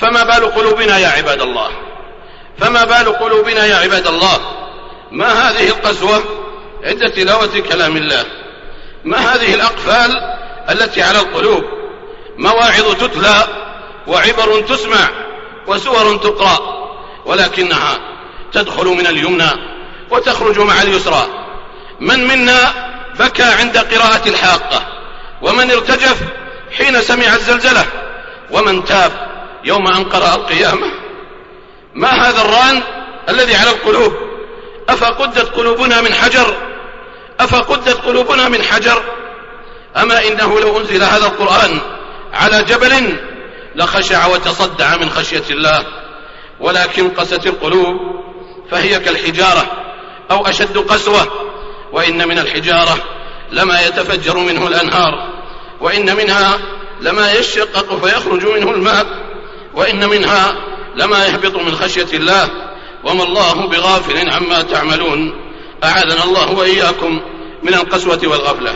فما بال قلوبنا يا عباد الله؟ فما بال قلوبنا يا عباد الله؟ ما هذه القسوة عند تلاوة كلام الله؟ ما هذه الأقفال التي على القلوب؟ مواعظ تتلى وعبر تسمع وسور تقرأ ولكنها تدخل من اليمنى وتخرج مع اليسرى. من منا بكى عند قراءة الحاقة؟ ومن ارتجف حين سمع الزلزلة؟ ومن تاب يوم أن قرأ القيامة؟ ما هذا الران الذي على القلوب؟ أفقدت قلوبنا من حجر؟ أفقدت قلوبنا من حجر؟ أما إنه لو أنزل هذا القرآن على جبل لخشع وتصدع من خشية الله ولكن قست القلوب فهي كالحجارة أو أشد قسوة وإن من الحجارة لما يتفجر منه الأنهار وإن منها لما يشقق فيخرج منه الماء. وإن منها لما يهبط من خشية الله وما الله بغافل عما تعملون. أعاذنا الله وإياكم من القسوة والغفلة.